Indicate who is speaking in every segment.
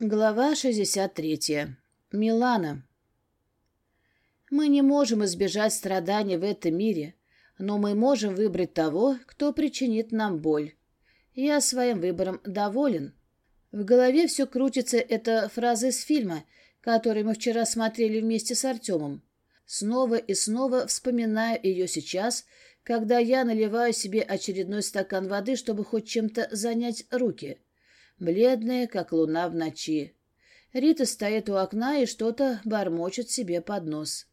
Speaker 1: Глава 63. Милана. Мы не можем избежать страданий в этом мире, но мы можем выбрать того, кто причинит нам боль. Я своим выбором доволен. В голове все крутится эта фраза из фильма, который мы вчера смотрели вместе с Артемом. Снова и снова вспоминаю ее сейчас, когда я наливаю себе очередной стакан воды, чтобы хоть чем-то занять руки бледная, как луна в ночи. Рита стоит у окна и что-то бормочет себе под нос.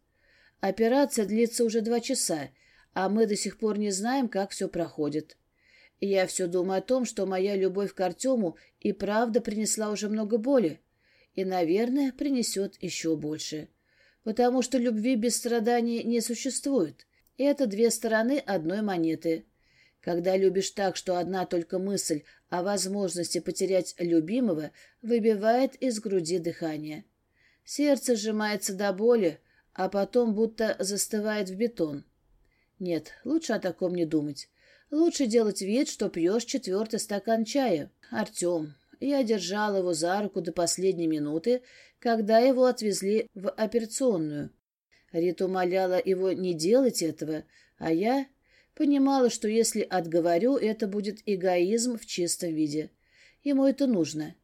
Speaker 1: Операция длится уже два часа, а мы до сих пор не знаем, как все проходит. Я все думаю о том, что моя любовь к Артему и правда принесла уже много боли, и, наверное, принесет еще больше. Потому что любви без страданий не существует. Это две стороны одной монеты. Когда любишь так, что одна только мысль о возможности потерять любимого выбивает из груди дыхание. Сердце сжимается до боли, а потом будто застывает в бетон. Нет, лучше о таком не думать. Лучше делать вид, что пьешь четвертый стакан чая. Артем. Я держал его за руку до последней минуты, когда его отвезли в операционную. Рита умоляла его не делать этого, а я Понимала, что если отговорю, это будет эгоизм в чистом виде. Ему это нужно.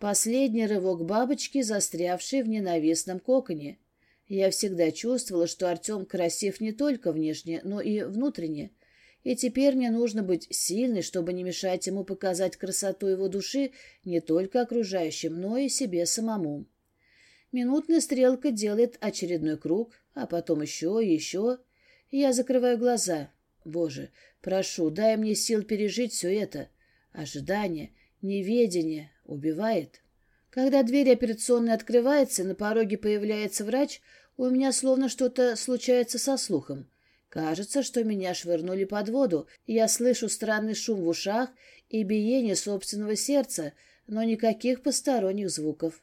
Speaker 1: Последний рывок бабочки, застрявшей в ненавистном коконе. Я всегда чувствовала, что Артем красив не только внешне, но и внутренне. И теперь мне нужно быть сильной, чтобы не мешать ему показать красоту его души не только окружающим, но и себе самому. Минутная стрелка делает очередной круг, а потом еще и еще. Я закрываю глаза. Боже, прошу, дай мне сил пережить все это. Ожидание, неведение убивает. Когда дверь операционной открывается, на пороге появляется врач, у меня словно что-то случается со слухом. Кажется, что меня швырнули под воду, я слышу странный шум в ушах и биение собственного сердца, но никаких посторонних звуков.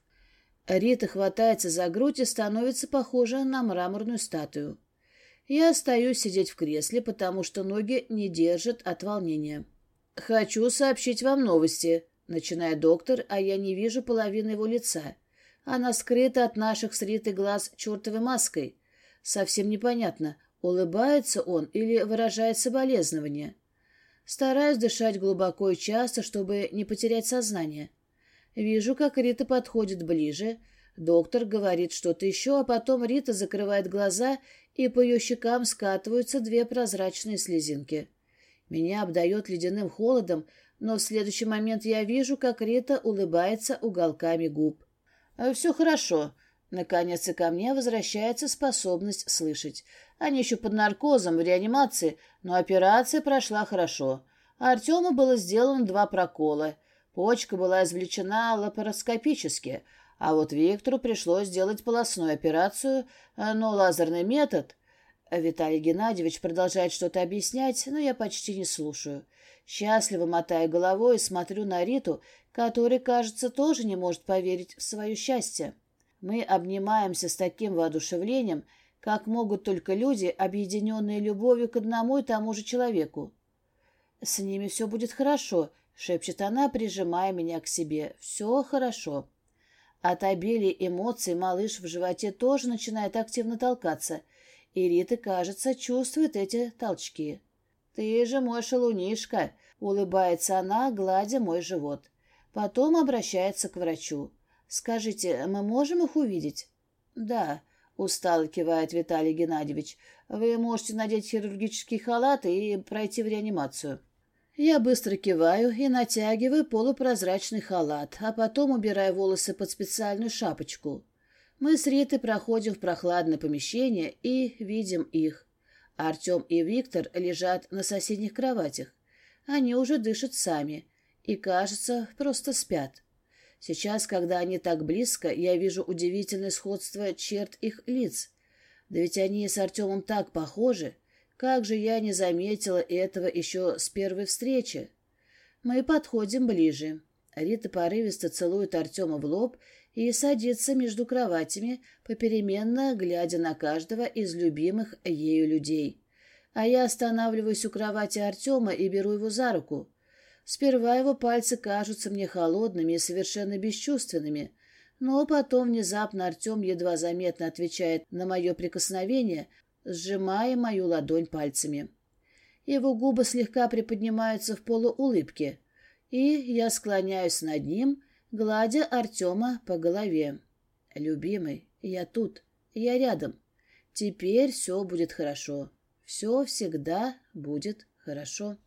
Speaker 1: Рита хватается за грудь и становится похожа на мраморную статую. Я остаюсь сидеть в кресле, потому что ноги не держат от волнения. «Хочу сообщить вам новости», — начинает доктор, а я не вижу половины его лица. Она скрыта от наших с Ритой глаз чертовой маской. Совсем непонятно, улыбается он или выражает соболезнование. Стараюсь дышать глубоко и часто, чтобы не потерять сознание. Вижу, как Рита подходит ближе. Доктор говорит что-то еще, а потом Рита закрывает глаза и по ее щекам скатываются две прозрачные слезинки. Меня обдает ледяным холодом, но в следующий момент я вижу, как Рита улыбается уголками губ. «Э, «Все хорошо». Наконец и ко мне возвращается способность слышать. Они еще под наркозом, в реанимации, но операция прошла хорошо. Артему было сделано два прокола. Почка была извлечена лапароскопически — а вот Виктору пришлось сделать полостную операцию, э, но лазерный метод... Виталий Геннадьевич продолжает что-то объяснять, но я почти не слушаю. Счастливо мотаю головой смотрю на Риту, которая, кажется, тоже не может поверить в свое счастье. Мы обнимаемся с таким воодушевлением, как могут только люди, объединенные любовью к одному и тому же человеку. «С ними все будет хорошо», — шепчет она, прижимая меня к себе. «Все хорошо». От обилия эмоций малыш в животе тоже начинает активно толкаться, и Рита, кажется, чувствует эти толчки. «Ты же мой шалунишка!» — улыбается она, гладя мой живот. Потом обращается к врачу. «Скажите, мы можем их увидеть?» «Да», — устало кивает Виталий Геннадьевич. «Вы можете надеть хирургический халат и пройти в реанимацию». Я быстро киваю и натягиваю полупрозрачный халат, а потом убираю волосы под специальную шапочку. Мы с Ритой проходим в прохладное помещение и видим их. Артем и Виктор лежат на соседних кроватях. Они уже дышат сами и, кажется, просто спят. Сейчас, когда они так близко, я вижу удивительное сходство черт их лиц. Да ведь они с Артемом так похожи. Как же я не заметила этого еще с первой встречи? Мы подходим ближе. Рита порывисто целует Артема в лоб и садится между кроватями, попеременно глядя на каждого из любимых ею людей. А я останавливаюсь у кровати Артема и беру его за руку. Сперва его пальцы кажутся мне холодными и совершенно бесчувственными, но потом внезапно Артем едва заметно отвечает на мое прикосновение, сжимая мою ладонь пальцами. Его губы слегка приподнимаются в полуулыбке, и я склоняюсь над ним, гладя Артема по голове. «Любимый, я тут, я рядом. Теперь все будет хорошо. Все всегда будет хорошо».